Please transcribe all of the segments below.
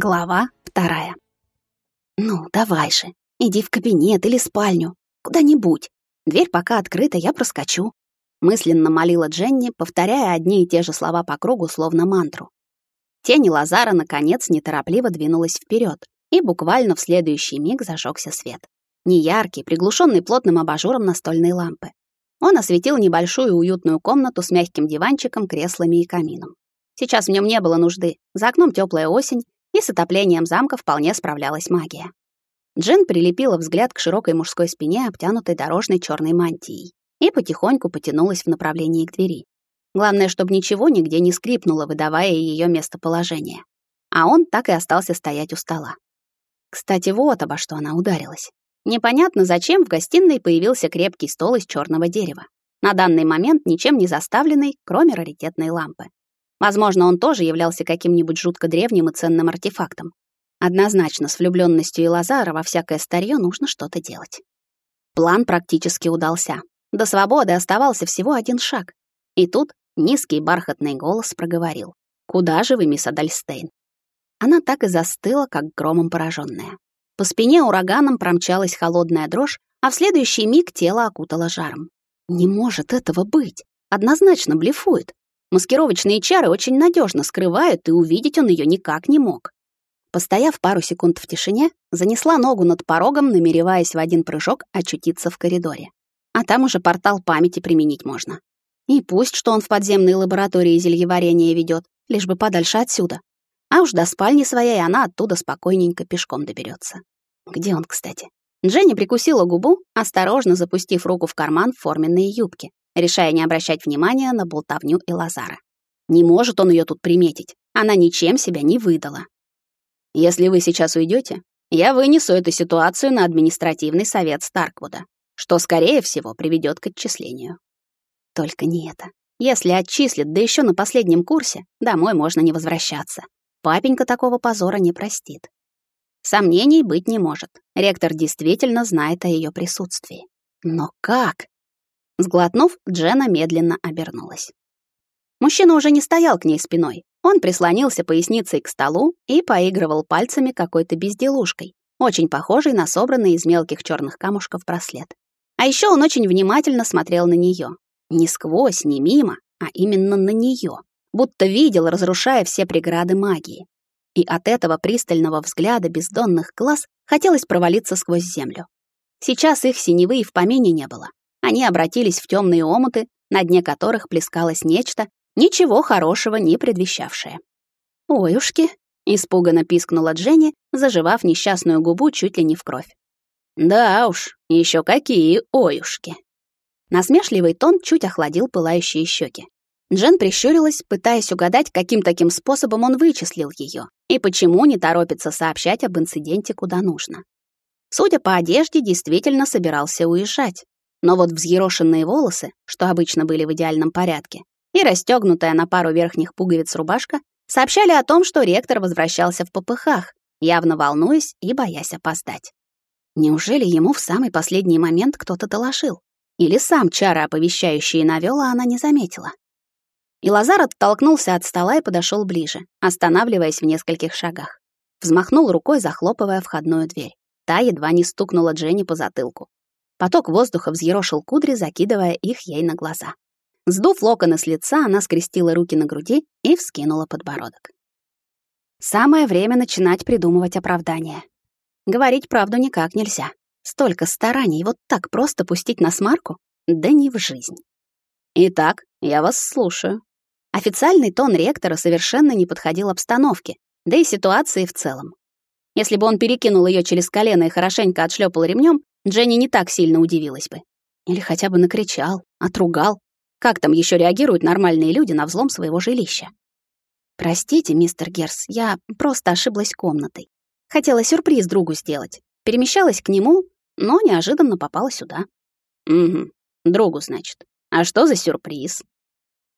Глава вторая. «Ну, давай же, иди в кабинет или спальню, куда-нибудь. Дверь пока открыта, я проскочу». Мысленно молила Дженни, повторяя одни и те же слова по кругу, словно мантру. Тень Лазара, наконец, неторопливо двинулась вперед, и буквально в следующий миг зажегся свет. Неяркий, приглушенный плотным абажуром настольной лампы. Он осветил небольшую уютную комнату с мягким диванчиком, креслами и камином. Сейчас в нем не было нужды. За окном теплая осень, и с отоплением замка вполне справлялась магия. Джин прилепила взгляд к широкой мужской спине, обтянутой дорожной черной мантией, и потихоньку потянулась в направлении к двери. Главное, чтобы ничего нигде не скрипнуло, выдавая ее местоположение. А он так и остался стоять у стола. Кстати, вот обо что она ударилась. Непонятно, зачем в гостиной появился крепкий стол из черного дерева. На данный момент ничем не заставленный, кроме раритетной лампы. Возможно, он тоже являлся каким-нибудь жутко древним и ценным артефактом. Однозначно, с влюбленностью и Лазара во всякое старье нужно что-то делать. План практически удался. До свободы оставался всего один шаг. И тут низкий бархатный голос проговорил. «Куда же вы, мисс Адальстейн?» Она так и застыла, как громом пораженная. По спине ураганом промчалась холодная дрожь, а в следующий миг тело окутало жаром. «Не может этого быть! Однозначно блефует. Маскировочные чары очень надежно скрывают, и увидеть он ее никак не мог. Постояв пару секунд в тишине, занесла ногу над порогом, намереваясь в один прыжок очутиться в коридоре. А там уже портал памяти применить можно. И пусть, что он в подземной лаборатории зельеварения ведет, лишь бы подальше отсюда. А уж до спальни своей она оттуда спокойненько пешком доберется. Где он, кстати? Дженни прикусила губу, осторожно запустив руку в карман форменной юбки решая не обращать внимания на болтовню и Лазара. Не может он ее тут приметить. Она ничем себя не выдала. Если вы сейчас уйдете, я вынесу эту ситуацию на административный совет Старквуда, что, скорее всего, приведет к отчислению. Только не это. Если отчислят, да еще на последнем курсе, домой можно не возвращаться. Папенька такого позора не простит. Сомнений быть не может. Ректор действительно знает о ее присутствии. Но как? Сглотнув, Джена медленно обернулась. Мужчина уже не стоял к ней спиной. Он прислонился поясницей к столу и поигрывал пальцами какой-то безделушкой, очень похожей на собранный из мелких черных камушков браслет. А еще он очень внимательно смотрел на нее, Не сквозь, не мимо, а именно на нее, будто видел, разрушая все преграды магии. И от этого пристального взгляда бездонных глаз хотелось провалиться сквозь землю. Сейчас их синевы и в помине не было. Они обратились в темные омуты, на дне которых плескалось нечто, ничего хорошего не предвещавшее. «Оюшки!» — испуганно пискнула Дженни, заживав несчастную губу чуть ли не в кровь. «Да уж, еще какие оюшки!» Насмешливый тон чуть охладил пылающие щеки. Джен прищурилась, пытаясь угадать, каким таким способом он вычислил ее и почему не торопится сообщать об инциденте куда нужно. Судя по одежде, действительно собирался уезжать, но вот взъерошенные волосы, что обычно были в идеальном порядке, и расстегнутая на пару верхних пуговиц рубашка сообщали о том, что ректор возвращался в попыхах, явно волнуясь и боясь опоздать. Неужели ему в самый последний момент кто-то доложил? Или сам чары, оповещающие а она не заметила? И Лазар оттолкнулся от стола и подошел ближе, останавливаясь в нескольких шагах. Взмахнул рукой, захлопывая входную дверь. Та едва не стукнула Дженни по затылку. Поток воздуха взъерошил кудри, закидывая их ей на глаза. Сдув локоны с лица, она скрестила руки на груди и вскинула подбородок. Самое время начинать придумывать оправдания. Говорить правду никак нельзя. Столько стараний вот так просто пустить на смарку? Да не в жизнь. Итак, я вас слушаю. Официальный тон ректора совершенно не подходил обстановке, да и ситуации в целом. Если бы он перекинул ее через колено и хорошенько отшлепал ремнем, Дженни не так сильно удивилась бы. Или хотя бы накричал, отругал. Как там еще реагируют нормальные люди на взлом своего жилища? Простите, мистер Герс, я просто ошиблась комнатой. Хотела сюрприз другу сделать. Перемещалась к нему, но неожиданно попала сюда. Угу, другу, значит. А что за сюрприз?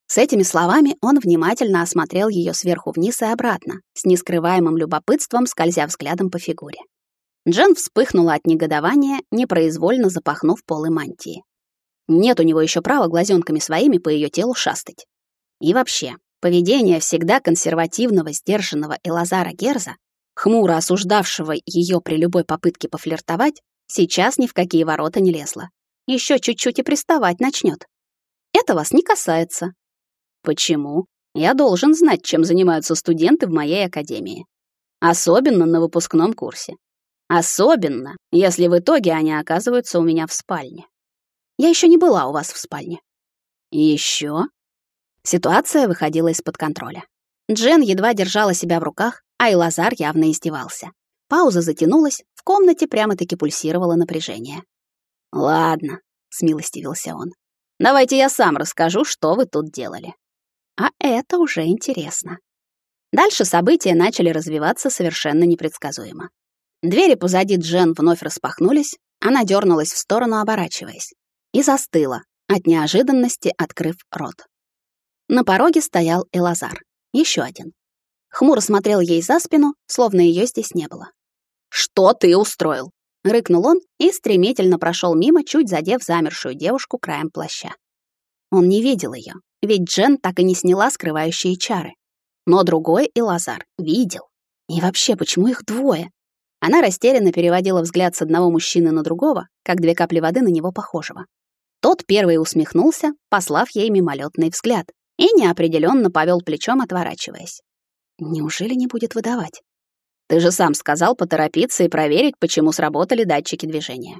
С этими словами он внимательно осмотрел ее сверху вниз и обратно, с нескрываемым любопытством скользя взглядом по фигуре. Джен вспыхнула от негодования, непроизвольно запахнув полы мантии. Нет у него еще права глазенками своими по ее телу шастать. И вообще, поведение всегда консервативного, сдержанного Элазара Герза хмуро осуждавшего ее при любой попытке пофлиртовать, сейчас ни в какие ворота не лезла. Еще чуть-чуть и приставать начнет. Это вас не касается. Почему? Я должен знать, чем занимаются студенты в моей академии. Особенно на выпускном курсе. Особенно, если в итоге они оказываются у меня в спальне. Я еще не была у вас в спальне. Еще? Ситуация выходила из-под контроля. Джен едва держала себя в руках, а Илазар явно издевался. Пауза затянулась, в комнате прямо-таки пульсировало напряжение. «Ладно», — смилостивился он. «Давайте я сам расскажу, что вы тут делали». А это уже интересно. Дальше события начали развиваться совершенно непредсказуемо. Двери позади Джен вновь распахнулись, она дернулась в сторону, оборачиваясь, и застыла, от неожиданности открыв рот. На пороге стоял Элазар, еще один. Хмуро смотрел ей за спину, словно ее здесь не было. «Что ты устроил?» — рыкнул он и стремительно прошел мимо, чуть задев замершую девушку краем плаща. Он не видел ее, ведь Джен так и не сняла скрывающие чары. Но другой и Лазар видел. И вообще, почему их двое? Она растерянно переводила взгляд с одного мужчины на другого, как две капли воды на него похожего. Тот первый усмехнулся, послав ей мимолетный взгляд, и неопределенно повел плечом, отворачиваясь. Неужели не будет выдавать? Ты же сам сказал поторопиться и проверить, почему сработали датчики движения.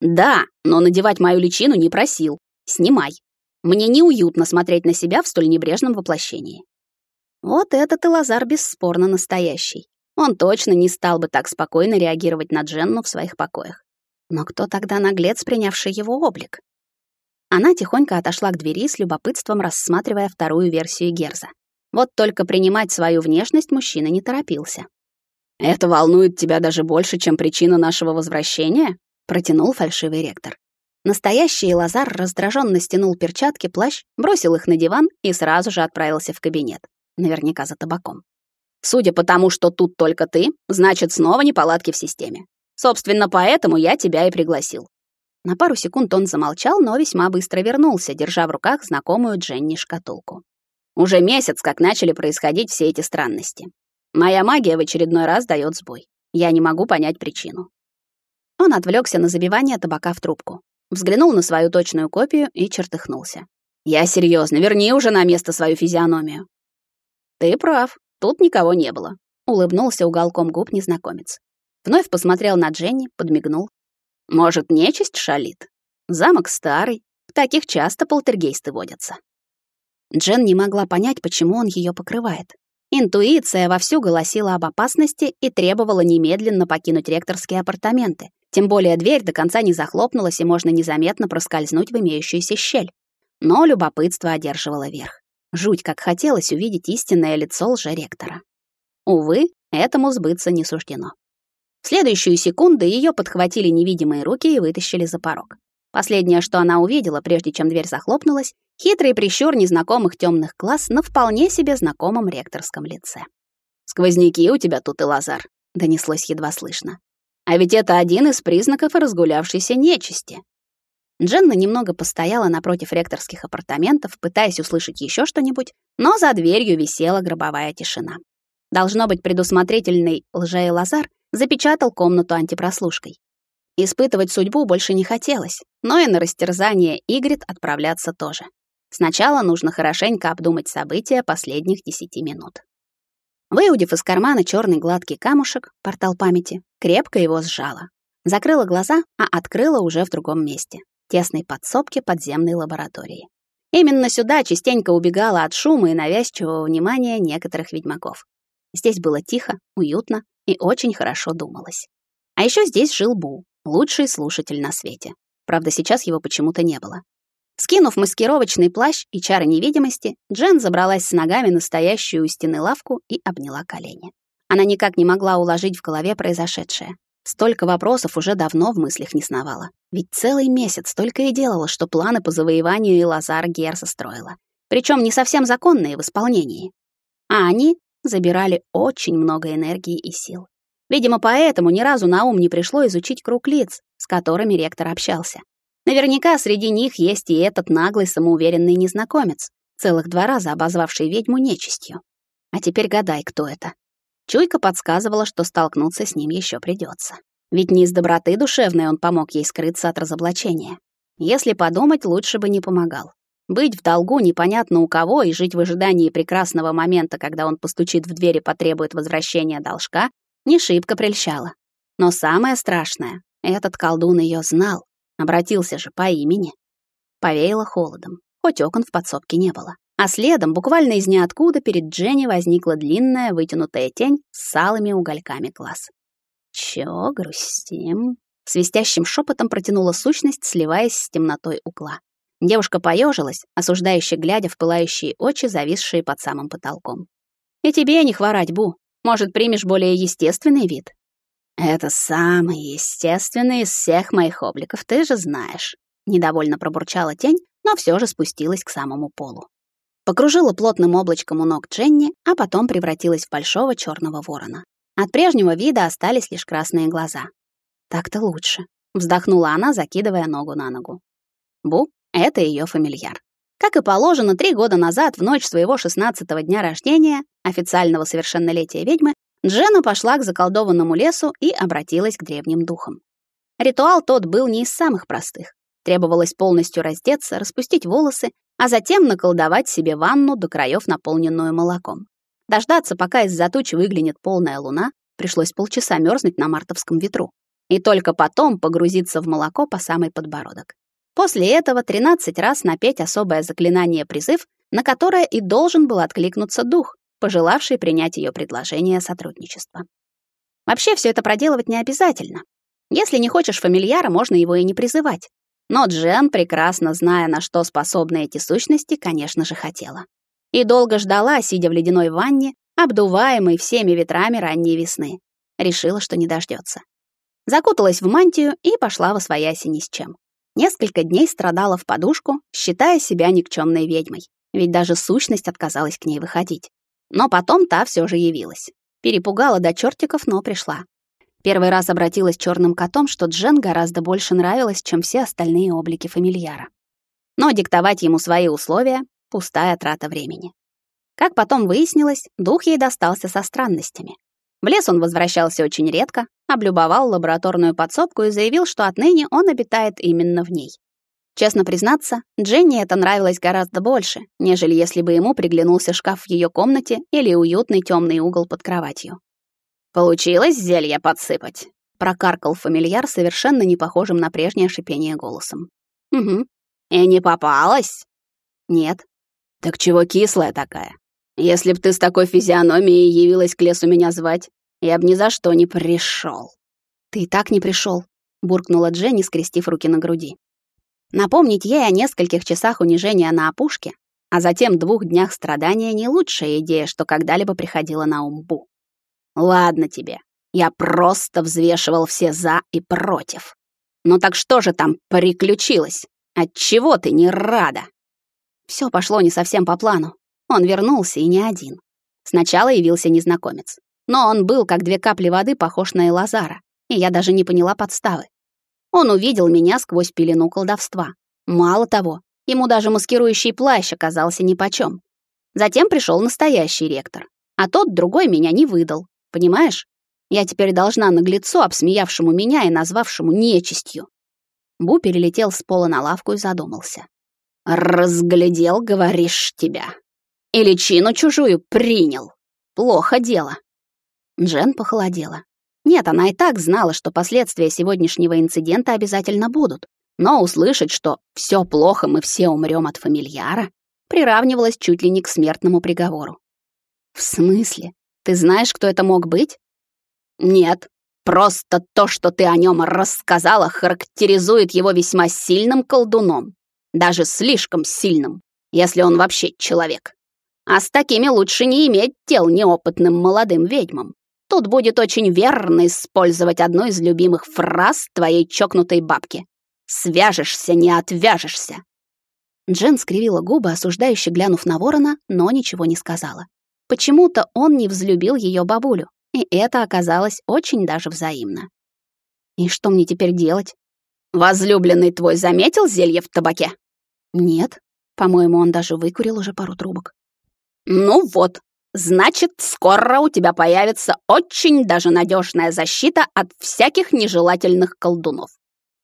Да, но надевать мою личину не просил. Снимай. Мне неуютно смотреть на себя в столь небрежном воплощении. Вот этот и Лазар бесспорно настоящий. Он точно не стал бы так спокойно реагировать на Дженну в своих покоях. Но кто тогда наглец, принявший его облик? Она тихонько отошла к двери с любопытством, рассматривая вторую версию Герза. Вот только принимать свою внешность мужчина не торопился. «Это волнует тебя даже больше, чем причина нашего возвращения?» — протянул фальшивый ректор. Настоящий Лазар раздраженно стянул перчатки, плащ, бросил их на диван и сразу же отправился в кабинет. Наверняка за табаком. Судя по тому, что тут только ты, значит, снова неполадки в системе. Собственно, поэтому я тебя и пригласил». На пару секунд он замолчал, но весьма быстро вернулся, держа в руках знакомую Дженни шкатулку. Уже месяц, как начали происходить все эти странности. Моя магия в очередной раз дает сбой. Я не могу понять причину. Он отвлекся на забивание табака в трубку, взглянул на свою точную копию и чертыхнулся. «Я серьезно, верни уже на место свою физиономию». «Ты прав. Тут никого не было, улыбнулся уголком губ незнакомец. Вновь посмотрел на Дженни, подмигнул. Может, нечисть шалит? Замок старый, в таких часто полтергейсты водятся. Джен не могла понять, почему он ее покрывает. Интуиция вовсю голосила об опасности и требовала немедленно покинуть ректорские апартаменты. Тем более дверь до конца не захлопнулась, и можно незаметно проскользнуть в имеющуюся щель. Но любопытство одерживало верх. Жуть, как хотелось увидеть истинное лицо лжеректора. Увы, этому сбыться не суждено. В следующую секунду ее подхватили невидимые руки и вытащили за порог. Последнее, что она увидела, прежде чем дверь захлопнулась, хитрый прищур незнакомых темных глаз на вполне себе знакомом ректорском лице. «Сквозняки у тебя тут и лазар», — донеслось едва слышно. «А ведь это один из признаков разгулявшейся нечисти. Дженна немного постояла напротив ректорских апартаментов, пытаясь услышать еще что-нибудь, но за дверью висела гробовая тишина. Должно быть, предусмотрительный лжей Лазар запечатал комнату антипрослушкой. Испытывать судьбу больше не хотелось, но и на растерзание Игрит отправляться тоже. Сначала нужно хорошенько обдумать события последних десяти минут. Выудив из кармана черный гладкий камушек, портал памяти, крепко его сжала. Закрыла глаза, а открыла уже в другом месте тесной подсобке подземной лаборатории. Именно сюда частенько убегала от шума и навязчивого внимания некоторых ведьмаков. Здесь было тихо, уютно и очень хорошо думалось. А еще здесь жил Бу, лучший слушатель на свете. Правда, сейчас его почему-то не было. Скинув маскировочный плащ и чары невидимости, Джен забралась с ногами на стоящую у стены лавку и обняла колени. Она никак не могла уложить в голове произошедшее. Столько вопросов уже давно в мыслях не сновало. Ведь целый месяц только и делала, что планы по завоеванию Илазара Герса строила. Причем не совсем законные в исполнении. А они забирали очень много энергии и сил. Видимо, поэтому ни разу на ум не пришло изучить круг лиц, с которыми ректор общался. Наверняка среди них есть и этот наглый самоуверенный незнакомец, целых два раза обозвавший ведьму нечистью. А теперь гадай, кто это. Чуйка подсказывала, что столкнуться с ним еще придется. Ведь не из доброты душевной он помог ей скрыться от разоблачения. Если подумать, лучше бы не помогал. Быть в долгу непонятно у кого и жить в ожидании прекрасного момента, когда он постучит в дверь и потребует возвращения должка, не шибко прельщало. Но самое страшное, этот колдун ее знал, обратился же по имени. Повеяло холодом, хоть окон в подсобке не было. А следом, буквально из ниоткуда, перед Дженни возникла длинная вытянутая тень с алыми угольками глаз. «Чё грустим?» Свистящим шепотом протянула сущность, сливаясь с темнотой угла. Девушка поежилась, осуждающе глядя в пылающие очи, зависшие под самым потолком. «И тебе не хворать, Бу. Может, примешь более естественный вид?» «Это самый естественный из всех моих обликов, ты же знаешь», — недовольно пробурчала тень, но все же спустилась к самому полу. Покружила плотным облачком у ног Дженни, а потом превратилась в большого черного ворона. От прежнего вида остались лишь красные глаза. «Так-то лучше», — вздохнула она, закидывая ногу на ногу. Бу это ее фамильяр. Как и положено, три года назад, в ночь своего шестнадцатого дня рождения, официального совершеннолетия ведьмы, Джена пошла к заколдованному лесу и обратилась к древним духам. Ритуал тот был не из самых простых. Требовалось полностью раздеться, распустить волосы, а затем наколдовать себе ванну до краев, наполненную молоком. Дождаться, пока из-за туч выглянет полная луна, пришлось полчаса мерзнуть на мартовском ветру. И только потом погрузиться в молоко по самый подбородок. После этого 13 раз напеть особое заклинание-призыв, на которое и должен был откликнуться дух, пожелавший принять ее предложение сотрудничества. Вообще все это проделывать не обязательно. Если не хочешь фамильяра, можно его и не призывать. Но Джен, прекрасно зная, на что способны эти сущности, конечно же, хотела. И долго ждала, сидя в ледяной ванне, обдуваемой всеми ветрами ранней весны. Решила, что не дождется. Закуталась в мантию и пошла во свояси ни с чем. Несколько дней страдала в подушку, считая себя никчемной ведьмой, ведь даже сущность отказалась к ней выходить. Но потом та все же явилась. Перепугала до чертиков, но пришла. Первый раз обратилась черным котом, что Джен гораздо больше нравилось, чем все остальные облики фамильяра. Но диктовать ему свои условия — пустая трата времени. Как потом выяснилось, дух ей достался со странностями. В лес он возвращался очень редко, облюбовал лабораторную подсобку и заявил, что отныне он обитает именно в ней. Честно признаться, Дженни это нравилось гораздо больше, нежели если бы ему приглянулся шкаф в ее комнате или уютный темный угол под кроватью. «Получилось зелье подсыпать?» — прокаркал фамильяр, совершенно не похожим на прежнее шипение голосом. «Угу. И не попалась?» «Нет». «Так чего кислая такая? Если б ты с такой физиономией явилась к лесу меня звать, я б ни за что не пришел. Ты и так не пришел, буркнула Дженни, скрестив руки на груди. Напомнить ей о нескольких часах унижения на опушке, а затем двух днях страдания не лучшая идея, что когда-либо приходила на умбу. Ладно тебе, я просто взвешивал все за и против. Ну так что же там приключилось? Отчего ты не рада? Все пошло не совсем по плану. Он вернулся и не один. Сначала явился незнакомец. Но он был, как две капли воды, похож на Элазара, и я даже не поняла подставы. Он увидел меня сквозь пелену колдовства. Мало того, ему даже маскирующий плащ оказался нипочём. Затем пришел настоящий ректор, а тот другой меня не выдал, понимаешь? Я теперь должна наглецу, обсмеявшему меня и назвавшему нечистью. Бу перелетел с пола на лавку и задумался. «Разглядел, говоришь, тебя. И личину чужую принял. Плохо дело. Джен похолодела. Нет, она и так знала, что последствия сегодняшнего инцидента обязательно будут. Но услышать, что все плохо, мы все умрем от фамильяра, приравнивалось чуть ли не к смертному приговору. В смысле? Ты знаешь, кто это мог быть? Нет. Просто то, что ты о нем рассказала, характеризует его весьма сильным колдуном. Даже слишком сильным, если он вообще человек. А с такими лучше не иметь дел неопытным молодым ведьмам. Тут будет очень верно использовать одну из любимых фраз твоей чокнутой бабки. «Свяжешься, не отвяжешься». Джен скривила губы, осуждающе глянув на ворона, но ничего не сказала. Почему-то он не взлюбил ее бабулю, и это оказалось очень даже взаимно. «И что мне теперь делать?» «Возлюбленный твой заметил зелье в табаке?» «Нет. По-моему, он даже выкурил уже пару трубок». «Ну вот, Значит, скоро у тебя появится очень даже надежная защита от всяких нежелательных колдунов.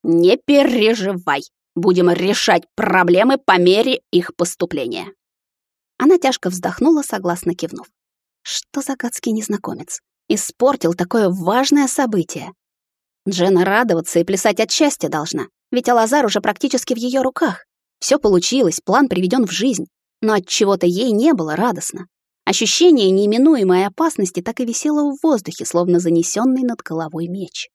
Не переживай, будем решать проблемы по мере их поступления. Она тяжко вздохнула, согласно кивнув. Что за гадский незнакомец? Испортил такое важное событие. Джена радоваться и плясать от счастья должна, ведь Алазар уже практически в ее руках. Все получилось, план приведен в жизнь, но от чего-то ей не было радостно. Ощущение неименуемой опасности так и висело в воздухе, словно занесенный над головой меч.